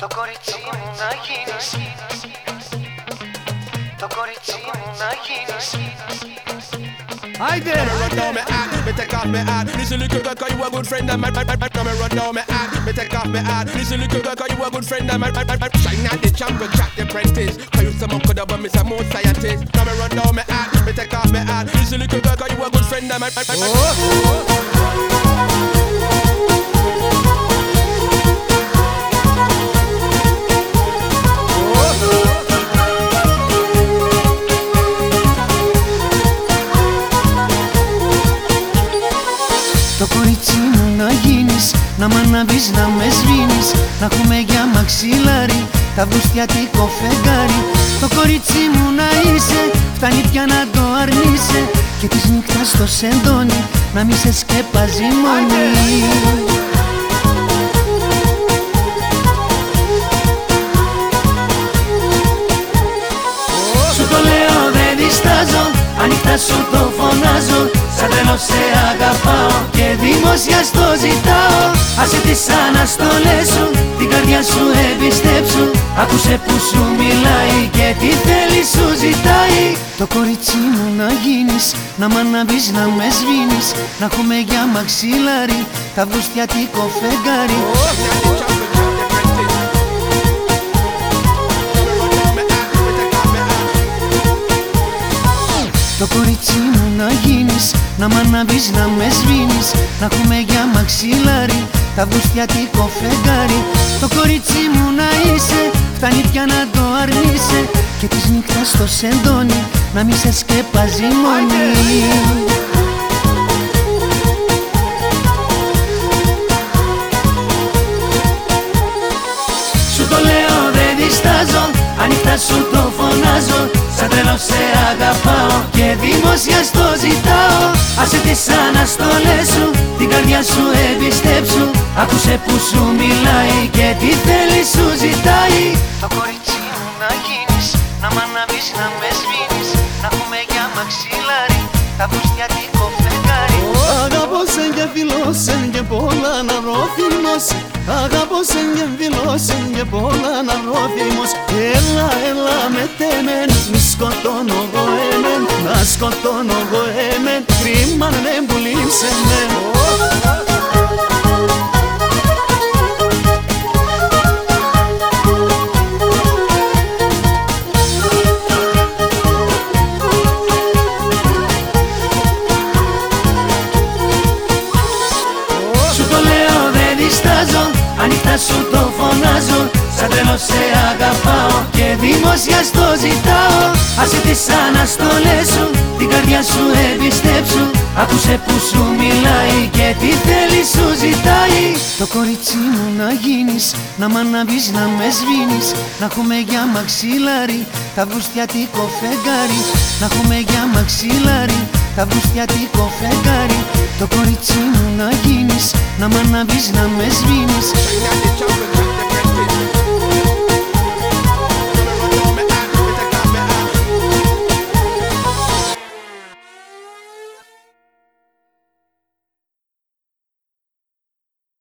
Το κορίτσι μου να γίνεις Το κορίτσι μου να γίνεις Άιντε! Come run down me hat, me take off me hat Listen little girl, cause you a good friend of mine Come run down me hat, me take off me hat Listen little girl, cause you a good friend of mine Shine out the champion, chat the apprentice Cause you some could have me some more scientist Come run down me hat, me take off me hat Listen little girl, cause you a good friend of mine Το Να μ' αναβείς, να με σβήνεις Να έχουμε για μαξιλάρι Τα βουστιατικό φεγγάρι Το κορίτσι μου να είσαι Φτάνει πια να το αρνείσαι. Και της νύχτας το σεντόνι Να μη σε σκεπάζει μόνη. Σου το λέω δεν διστάζω Ανοιχτά σου το φωνάζω. Σαν τρελός σε αγαπάω Και δημόσια στο ζητάω. Άσε τις αναστολές σου Την καρδιά σου εμπιστέψου. Άκουσε που σου μιλάει Και τι θέλει σου ζητάει. Το κορίτσι μου να γίνεις Να μ' αναβείς να με σβήνεις. Να έχουμε για μαξιλάρι Τα βουστιατικό φεγγάρι να γίνεις Να μ' αναβείς να με σβήνεις Να έχουμε για μαξιλάρι Τα βουστιατικό φεγγάρι Το κορίτσι μου να είσαι Φτάνει πια να το αρνείσαι Και της νύχτας το σεντόνι Να μη σε σκεπάζει μόνη. Σου το λέω δεν διστάζω Ανοιχτά σου το φωνάζω Σαν τρελός σε αγαπάω Και δημόσια στο ζητάω. Άσε τις αναστολές σου Την καρδιά σου εμπιστέψου. Άκουσε που σου μιλάει Και τι θέλει σου ζητάει. Το κορίτσι μου να γίνεις Να μ' αναβείς να με σβήνεις. Να έχουμε για μαξιλάρι Τα βουστιατικό φεγγάρι Αγάπωσεν και φιλώσεν και πολλά να βρω θυμός. Αγάπωσεν και φιλώσεν και πολλά να βρω θυμός. Έλα, έλα με τέμεν, μη σκοτώνω εγώ εμέν Να σκοτώνω εγώ εμέν, κρίμα ναι που λείψε με Σου το λέω δεν διστάζω Ανοιχτά σου το φωνάζω Σαν τρελός σε αγαπάω Και δημόσια στο ζητάω. Άσε τις αναστολές σου Την καρδιά σου εμπιστέψου. Άκουσε που σου μιλάει Και τι θέλει σου ζητάει. Το κορίτσι μου να γίνεις Να μ' αναβείς να με σβήνεις. Να έχουμε για μαξιλάρι Τα βουστιατικό φεγγάρι. Να έχουμε για μαξιλάρι Τα βουστιατικό φεγγάρι. Το κορίτσι μου να γίνεις Να μ' αναβείς να με σβήνεις